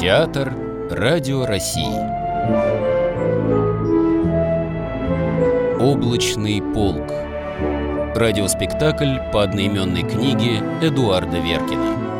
Театр Радио России Облачный полк Радиоспектакль по одноименной книге Эдуарда Веркина.